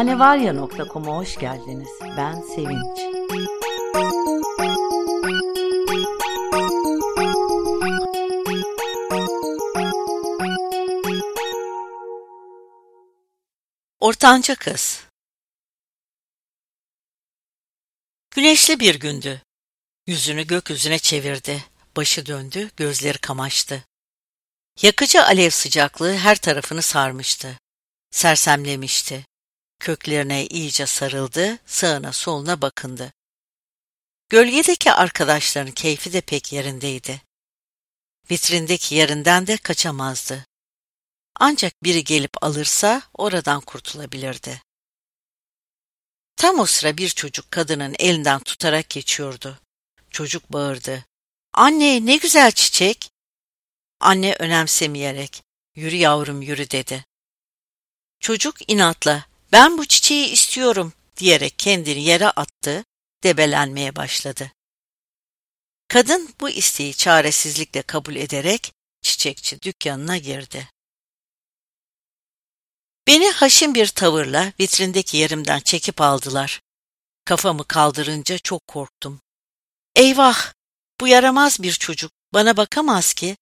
Hanevarya.com'a hoş geldiniz. Ben Sevinç. Ortanca Kız Güneşli bir gündü. Yüzünü gökyüzüne çevirdi. Başı döndü, gözleri kamaştı. Yakıcı alev sıcaklığı her tarafını sarmıştı. Sersemlemişti. Köklerine iyice sarıldı, sağına soluna bakındı. Gölgedeki arkadaşların keyfi de pek yerindeydi. Vitrindeki yerinden de kaçamazdı. Ancak biri gelip alırsa oradan kurtulabilirdi. Tam o sıra bir çocuk kadının elinden tutarak geçiyordu. Çocuk bağırdı. Anne ne güzel çiçek. Anne önemsemeyerek yürü yavrum yürü dedi. Çocuk inatla ben bu çiçeği istiyorum diyerek kendini yere attı, debelenmeye başladı. Kadın bu isteği çaresizlikle kabul ederek çiçekçi dükkanına girdi. Beni haşin bir tavırla vitrindeki yerimden çekip aldılar. Kafamı kaldırınca çok korktum. Eyvah! Bu yaramaz bir çocuk. Bana bakamaz ki.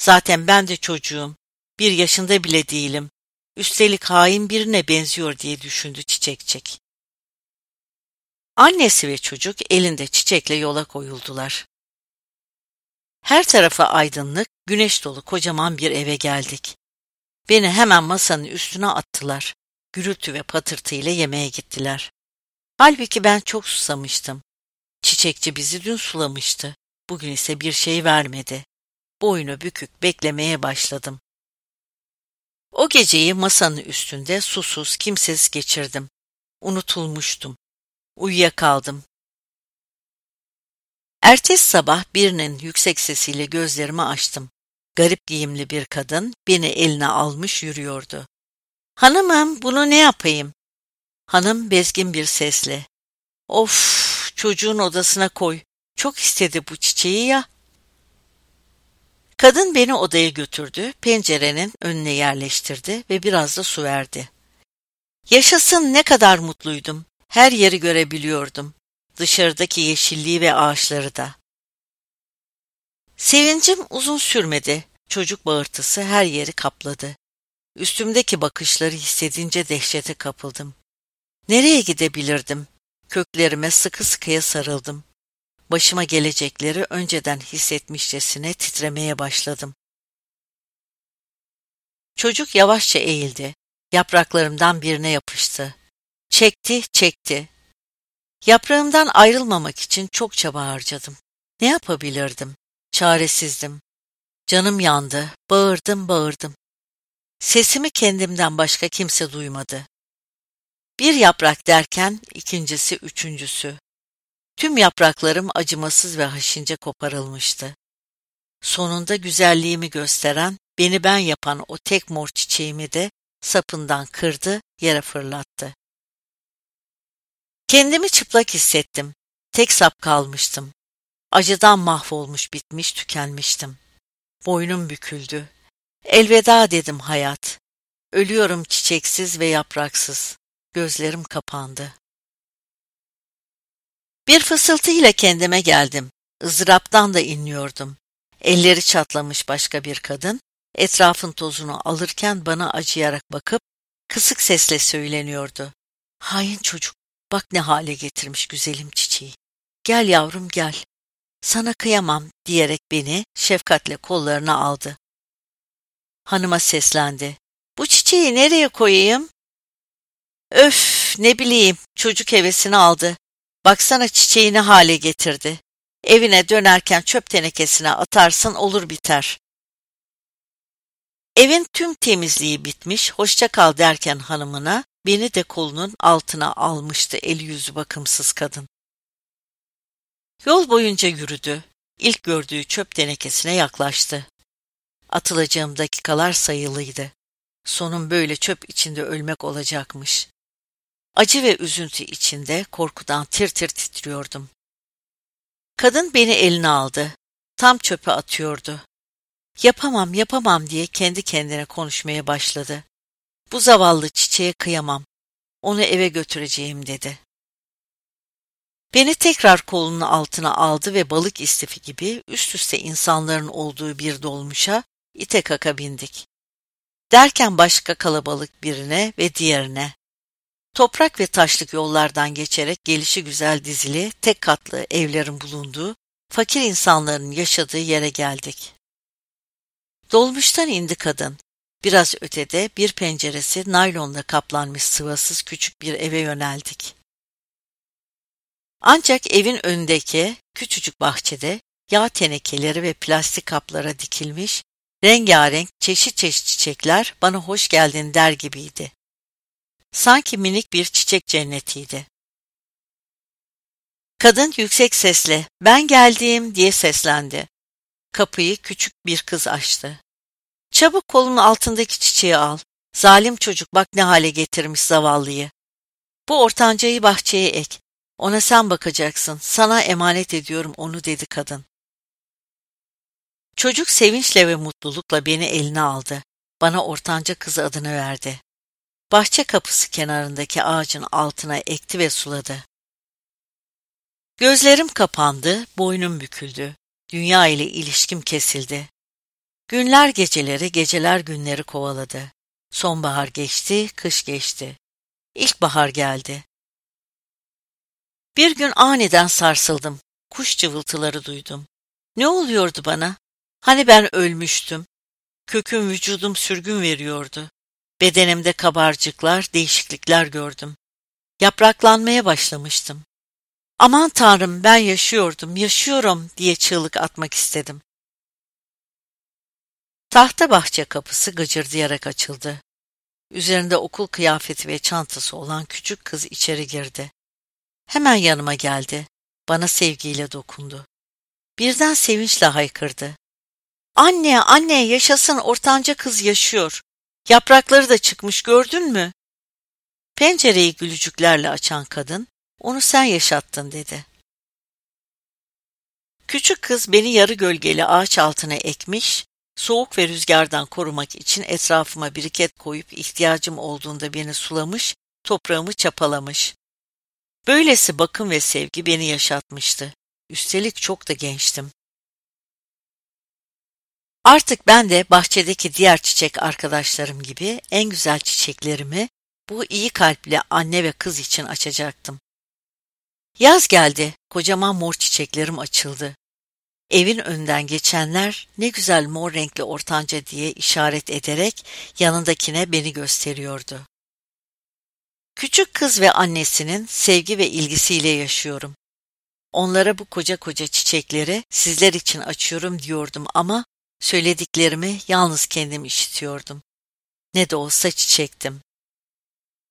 Zaten ben de çocuğum. Bir yaşında bile değilim. Üstelik hain birine benziyor diye düşündü çiçekçik. Annesi ve çocuk elinde çiçekle yola koyuldular. Her tarafa aydınlık, güneş dolu kocaman bir eve geldik. Beni hemen masanın üstüne attılar. Gürültü ve patırtı ile yemeğe gittiler. Halbuki ben çok susamıştım. Çiçekçi bizi dün sulamıştı. Bugün ise bir şey vermedi. Boynu bükük beklemeye başladım. O geceyi masanın üstünde susuz, kimsesiz geçirdim. Unutulmuştum. Uyuyakaldım. Ertesi sabah birinin yüksek sesiyle gözlerimi açtım. Garip giyimli bir kadın beni eline almış yürüyordu. Hanımım bunu ne yapayım? Hanım bezgin bir sesle. Of çocuğun odasına koy. Çok istedi bu çiçeği ya. Kadın beni odaya götürdü, pencerenin önüne yerleştirdi ve biraz da su verdi. Yaşasın ne kadar mutluydum. Her yeri görebiliyordum. Dışarıdaki yeşilliği ve ağaçları da. Sevincim uzun sürmedi. Çocuk bağırtısı her yeri kapladı. Üstümdeki bakışları hissedince dehşete kapıldım. Nereye gidebilirdim? Köklerime sıkı sıkıya sarıldım. Başıma gelecekleri önceden hissetmişçesine titremeye başladım. Çocuk yavaşça eğildi. Yapraklarımdan birine yapıştı. Çekti, çekti. Yaprağımdan ayrılmamak için çok çaba harcadım. Ne yapabilirdim? Çaresizdim. Canım yandı, bağırdım bağırdım. Sesimi kendimden başka kimse duymadı. Bir yaprak derken ikincisi, üçüncüsü. Tüm yapraklarım acımasız ve haşince koparılmıştı. Sonunda güzelliğimi gösteren, beni ben yapan o tek mor çiçeğimi de sapından kırdı, yere fırlattı. Kendimi çıplak hissettim. Tek sap kalmıştım. Acıdan mahvolmuş, bitmiş, tükenmiştim. Boynum büküldü. Elveda dedim hayat. Ölüyorum çiçeksiz ve yapraksız. Gözlerim kapandı. Bir fısıltıyla kendime geldim. Izdıraptan da inliyordum. Elleri çatlamış başka bir kadın, etrafın tozunu alırken bana acıyarak bakıp kısık sesle söyleniyordu. Hain çocuk, bak ne hale getirmiş güzelim çiçeği. Gel yavrum gel. Sana kıyamam diyerek beni şefkatle kollarına aldı. Hanıma seslendi. Bu çiçeği nereye koyayım? Öf ne bileyim çocuk hevesini aldı. Baksana çiçeğini hale getirdi. Evine dönerken çöp tenekesine atarsın olur biter. Evin tüm temizliği bitmiş, hoşça kal derken hanımına beni de kolunun altına almıştı eli yüzü bakımsız kadın. Yol boyunca yürüdü. İlk gördüğü çöp tenekesine yaklaştı. Atılacağım dakikalar sayılıydı. Sonum böyle çöp içinde ölmek olacakmış. Acı ve üzüntü içinde korkudan tir tir titriyordum. Kadın beni eline aldı. Tam çöpe atıyordu. Yapamam, yapamam diye kendi kendine konuşmaya başladı. Bu zavallı çiçeğe kıyamam. onu eve götüreceğim dedi. Beni tekrar kolunun altına aldı ve balık istifi gibi üst üste insanların olduğu bir dolmuşa ite kaka bindik. Derken başka kalabalık birine ve diğerine. Toprak ve taşlık yollardan geçerek gelişi güzel dizili, tek katlı evlerin bulunduğu, fakir insanların yaşadığı yere geldik. Dolmuştan indi kadın. Biraz ötede bir penceresi naylonla kaplanmış sıvasız küçük bir eve yöneldik. Ancak evin önündeki küçücük bahçede yağ tenekeleri ve plastik kaplara dikilmiş, rengarenk çeşit çeşit çiçekler bana hoş geldin der gibiydi. Sanki minik bir çiçek cennetiydi. Kadın yüksek sesle ben geldim diye seslendi. Kapıyı küçük bir kız açtı. Çabuk kolun altındaki çiçeği al. Zalim çocuk bak ne hale getirmiş zavallıyı. Bu ortancayı bahçeye ek. Ona sen bakacaksın. Sana emanet ediyorum onu dedi kadın. Çocuk sevinçle ve mutlulukla beni eline aldı. Bana ortanca kız adını verdi. Bahçe kapısı kenarındaki ağacın altına ekti ve suladı. Gözlerim kapandı, boynum büküldü. Dünya ile ilişkim kesildi. Günler geceleri, geceler günleri kovaladı. Sonbahar geçti, kış geçti. İlkbahar geldi. Bir gün aniden sarsıldım. Kuş cıvıltıları duydum. Ne oluyordu bana? Hani ben ölmüştüm. Köküm vücudum sürgün veriyordu. Bedenimde kabarcıklar, değişiklikler gördüm. Yapraklanmaya başlamıştım. Aman tanrım ben yaşıyordum, yaşıyorum diye çığlık atmak istedim. Tahta bahçe kapısı gıcırdayarak açıldı. Üzerinde okul kıyafeti ve çantası olan küçük kız içeri girdi. Hemen yanıma geldi. Bana sevgiyle dokundu. Birden sevinçle haykırdı. Anne, anne yaşasın ortanca kız yaşıyor. Yaprakları da çıkmış gördün mü? Pencereyi gülücüklerle açan kadın, onu sen yaşattın dedi. Küçük kız beni yarı gölgeli ağaç altına ekmiş, soğuk ve rüzgardan korumak için etrafıma biriket koyup ihtiyacım olduğunda beni sulamış, toprağımı çapalamış. Böylesi bakım ve sevgi beni yaşatmıştı. Üstelik çok da gençtim. Artık ben de bahçedeki diğer çiçek arkadaşlarım gibi en güzel çiçeklerimi bu iyi kalpli anne ve kız için açacaktım. Yaz geldi, kocaman mor çiçeklerim açıldı. Evin önden geçenler ne güzel mor renkli ortanca diye işaret ederek yanındakine beni gösteriyordu. Küçük kız ve annesinin sevgi ve ilgisiyle yaşıyorum. Onlara bu koca koca çiçekleri sizler için açıyorum diyordum ama söylediklerimi yalnız kendim işitiyordum. Ne de olsa çiçektim.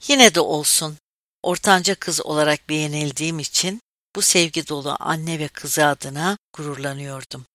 Yine de olsun, ortanca kız olarak beğenildiğim için bu sevgi dolu anne ve kızı adına gururlanıyordum.